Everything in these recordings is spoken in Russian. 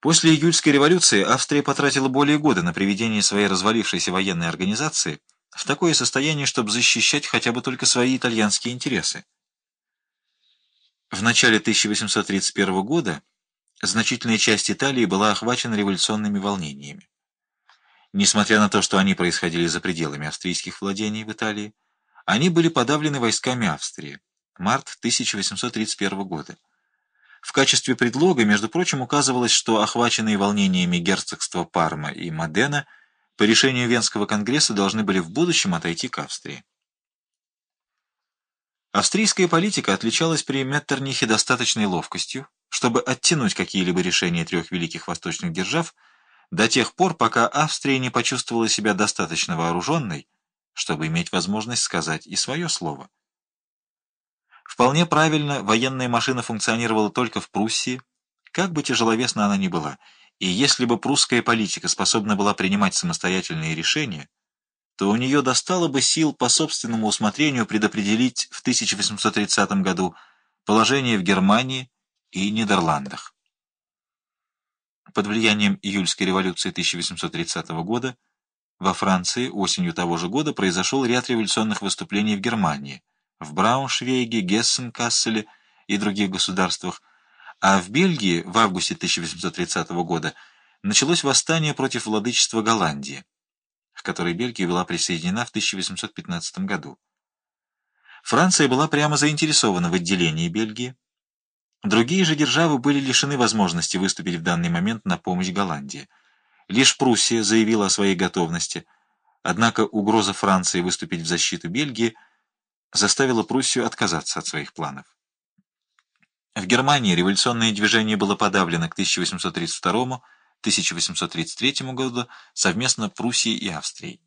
После июльской революции Австрия потратила более года на приведение своей развалившейся военной организации в такое состояние, чтобы защищать хотя бы только свои итальянские интересы. В начале 1831 года значительная часть Италии была охвачена революционными волнениями. Несмотря на то, что они происходили за пределами австрийских владений в Италии, они были подавлены войсками Австрии. Март 1831 года. В качестве предлога, между прочим, указывалось, что охваченные волнениями герцогства Парма и Модена по решению Венского конгресса должны были в будущем отойти к Австрии. Австрийская политика отличалась при Меттернихе достаточной ловкостью, чтобы оттянуть какие-либо решения трех великих восточных держав до тех пор, пока Австрия не почувствовала себя достаточно вооруженной, чтобы иметь возможность сказать и свое слово. Вполне правильно, военная машина функционировала только в Пруссии, как бы тяжеловесна она ни была, и если бы прусская политика способна была принимать самостоятельные решения, то у нее достало бы сил по собственному усмотрению предопределить в 1830 году положение в Германии и Нидерландах. Под влиянием июльской революции 1830 года во Франции осенью того же года произошел ряд революционных выступлений в Германии – в Брауншвейге, Гессен-Касселе и других государствах, а в Бельгии в августе 1830 года началось восстание против владычества Голландии, к которой Бельгия была присоединена в 1815 году. Франция была прямо заинтересована в отделении Бельгии. Другие же державы были лишены возможности выступить в данный момент на помощь Голландии. Лишь Пруссия заявила о своей готовности, однако угроза Франции выступить в защиту Бельгии – заставила Пруссию отказаться от своих планов. В Германии революционное движение было подавлено к 1832-1833 году совместно Пруссией и Австрией.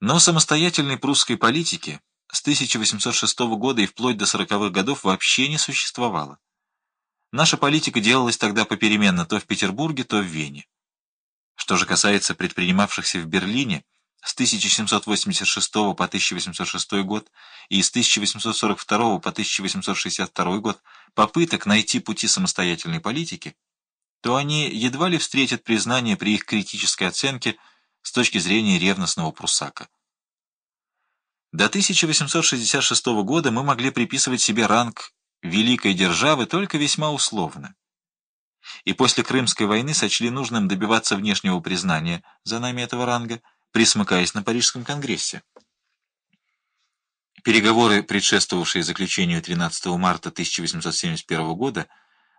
Но самостоятельной прусской политики с 1806 года и вплоть до 40-х годов вообще не существовало. Наша политика делалась тогда попеременно то в Петербурге, то в Вене. Что же касается предпринимавшихся в Берлине, с 1786 по 1806 год и с 1842 по 1862 год попыток найти пути самостоятельной политики, то они едва ли встретят признание при их критической оценке с точки зрения ревностного прусака. До 1866 года мы могли приписывать себе ранг великой державы только весьма условно. И после Крымской войны сочли нужным добиваться внешнего признания за нами этого ранга – присмыкаясь на Парижском конгрессе. Переговоры, предшествовавшие заключению 13 марта 1871 года,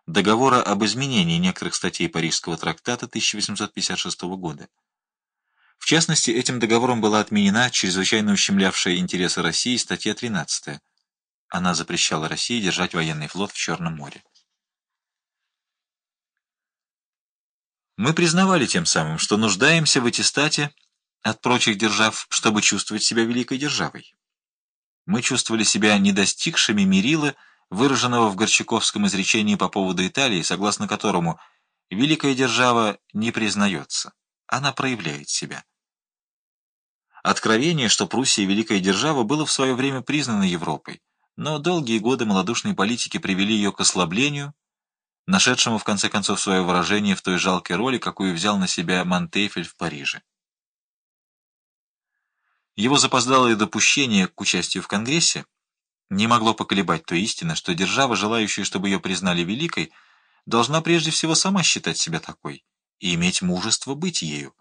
договора об изменении некоторых статей Парижского трактата 1856 года. В частности, этим договором была отменена чрезвычайно ущемлявшая интересы России статья 13. Она запрещала России держать военный флот в Черном море. Мы признавали тем самым, что нуждаемся в аттестате от прочих держав, чтобы чувствовать себя великой державой. Мы чувствовали себя не достигшими мерила, выраженного в Горчаковском изречении по поводу Италии, согласно которому великая держава не признается, она проявляет себя. Откровение, что Пруссия великая держава, было в свое время признано Европой, но долгие годы малодушной политики привели ее к ослаблению, нашедшему в конце концов свое выражение в той жалкой роли, какую взял на себя Монтейфель в Париже. Его запоздалое допущение к участию в Конгрессе не могло поколебать то истины, что держава, желающая, чтобы ее признали великой, должна прежде всего сама считать себя такой и иметь мужество быть ею.